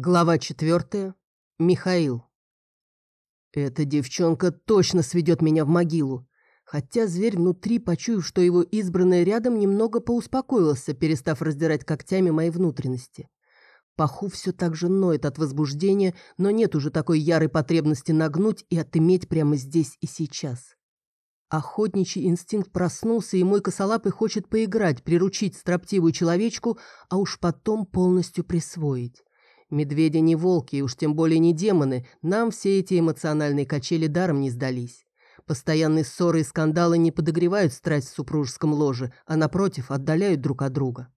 Глава четвертая. Михаил. Эта девчонка точно сведет меня в могилу. Хотя зверь внутри, почуяв, что его избранная рядом, немного поуспокоился, перестав раздирать когтями мои внутренности. Паху все так же ноет от возбуждения, но нет уже такой ярой потребности нагнуть и отыметь прямо здесь и сейчас. Охотничий инстинкт проснулся, и мой косолапый хочет поиграть, приручить строптивую человечку, а уж потом полностью присвоить. Медведи не волки, и уж тем более не демоны, нам все эти эмоциональные качели даром не сдались. Постоянные ссоры и скандалы не подогревают страсть в супружеском ложе, а напротив, отдаляют друг от друга.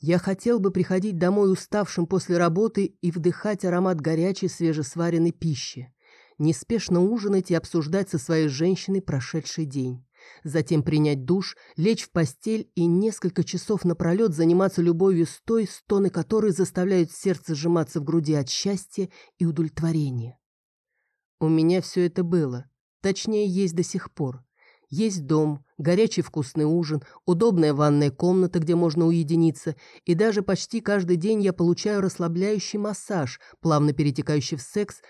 Я хотел бы приходить домой уставшим после работы и вдыхать аромат горячей свежесваренной пищи неспешно ужинать и обсуждать со своей женщиной прошедший день. Затем принять душ, лечь в постель и несколько часов напролет заниматься любовью с той, стоны которой заставляют сердце сжиматься в груди от счастья и удовлетворения. У меня все это было. Точнее, есть до сих пор. Есть дом, горячий вкусный ужин, удобная ванная комната, где можно уединиться, и даже почти каждый день я получаю расслабляющий массаж, плавно перетекающий в секс,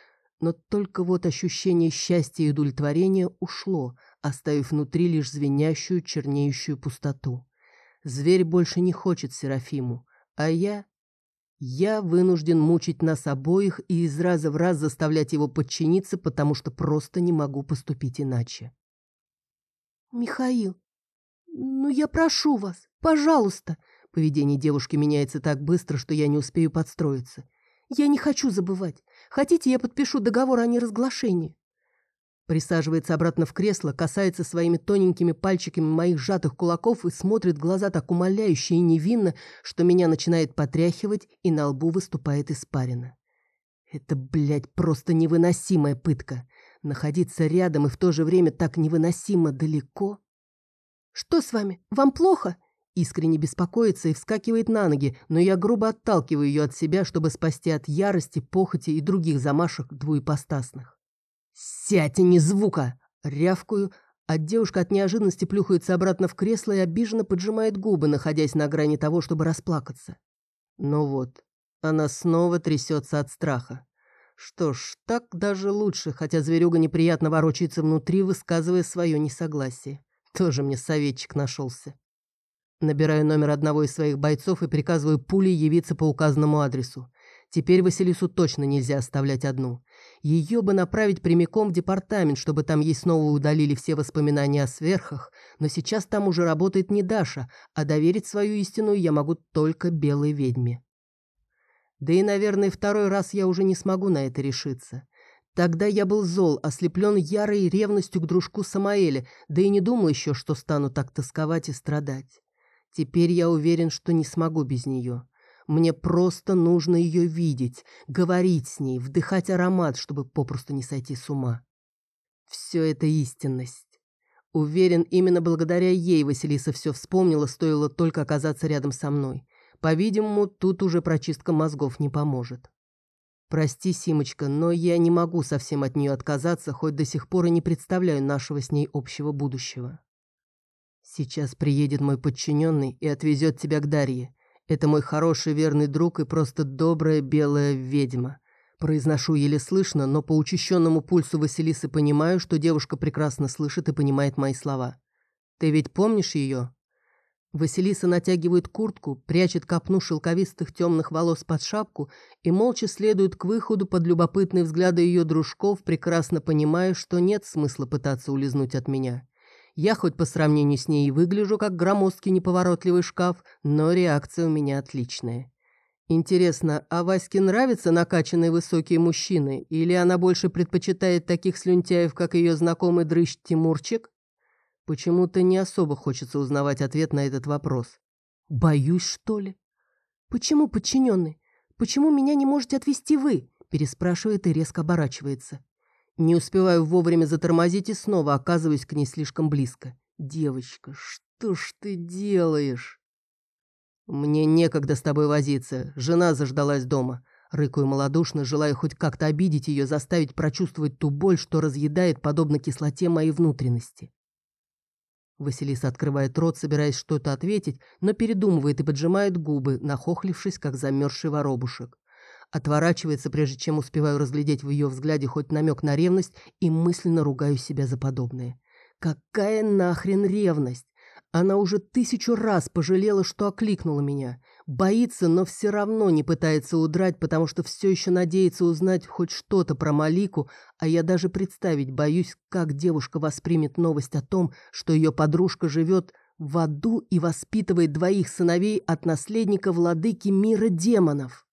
но только вот ощущение счастья и удовлетворения ушло, оставив внутри лишь звенящую, чернеющую пустоту. Зверь больше не хочет Серафиму, а я... Я вынужден мучить нас обоих и из раза в раз заставлять его подчиниться, потому что просто не могу поступить иначе. «Михаил, ну я прошу вас, пожалуйста!» Поведение девушки меняется так быстро, что я не успею подстроиться. «Я не хочу забывать. Хотите, я подпишу договор о неразглашении?» Присаживается обратно в кресло, касается своими тоненькими пальчиками моих сжатых кулаков и смотрит глаза так умоляюще и невинно, что меня начинает потряхивать и на лбу выступает испарина. Это, блядь, просто невыносимая пытка. Находиться рядом и в то же время так невыносимо далеко. «Что с вами? Вам плохо?» Искренне беспокоится и вскакивает на ноги, но я грубо отталкиваю ее от себя, чтобы спасти от ярости, похоти и других замашек двуепостасных. «Сядь, не звука!» Рявкую, а девушка от неожиданности плюхается обратно в кресло и обиженно поджимает губы, находясь на грани того, чтобы расплакаться. Ну вот, она снова трясется от страха. Что ж, так даже лучше, хотя зверюга неприятно ворочается внутри, высказывая свое несогласие. Тоже мне советчик нашелся. Набираю номер одного из своих бойцов и приказываю пулей явиться по указанному адресу. Теперь Василису точно нельзя оставлять одну. Ее бы направить прямиком в департамент, чтобы там ей снова удалили все воспоминания о сверхах, но сейчас там уже работает не Даша, а доверить свою истину я могу только белой ведьме. Да и, наверное, второй раз я уже не смогу на это решиться. Тогда я был зол, ослеплен ярой ревностью к дружку Самаэля, да и не думал еще, что стану так тосковать и страдать. Теперь я уверен, что не смогу без нее. Мне просто нужно ее видеть, говорить с ней, вдыхать аромат, чтобы попросту не сойти с ума. Все это истинность. Уверен, именно благодаря ей Василиса все вспомнила, стоило только оказаться рядом со мной. По-видимому, тут уже прочистка мозгов не поможет. Прости, Симочка, но я не могу совсем от нее отказаться, хоть до сих пор и не представляю нашего с ней общего будущего. Сейчас приедет мой подчиненный и отвезет тебя к Дарье. Это мой хороший верный друг и просто добрая белая ведьма. Произношу еле слышно, но по учащенному пульсу Василисы понимаю, что девушка прекрасно слышит и понимает мои слова. Ты ведь помнишь ее? Василиса натягивает куртку, прячет копну шелковистых темных волос под шапку и молча следует к выходу под любопытные взгляды ее дружков, прекрасно понимая, что нет смысла пытаться улизнуть от меня. Я хоть по сравнению с ней и выгляжу как громоздкий неповоротливый шкаф, но реакция у меня отличная. Интересно, а Ваське нравятся накачанные высокие мужчины, или она больше предпочитает таких слюнтяев, как ее знакомый дрыщ Тимурчик? Почему-то не особо хочется узнавать ответ на этот вопрос. Боюсь, что ли? Почему подчиненный? Почему меня не можете отвезти вы? Переспрашивает и резко оборачивается. Не успеваю вовремя затормозить и снова оказываюсь к ней слишком близко. «Девочка, что ж ты делаешь?» «Мне некогда с тобой возиться. Жена заждалась дома». Рыкаю малодушно, желая хоть как-то обидеть ее, заставить прочувствовать ту боль, что разъедает, подобно кислоте, мои внутренности. Василиса открывает рот, собираясь что-то ответить, но передумывает и поджимает губы, нахохлившись, как замерзший воробушек Отворачивается, прежде чем успеваю разглядеть в ее взгляде хоть намек на ревность, и мысленно ругаю себя за подобное. Какая нахрен ревность? Она уже тысячу раз пожалела, что окликнула меня. Боится, но все равно не пытается удрать, потому что все еще надеется узнать хоть что-то про Малику, а я даже представить боюсь, как девушка воспримет новость о том, что ее подружка живет в аду и воспитывает двоих сыновей от наследника владыки мира демонов.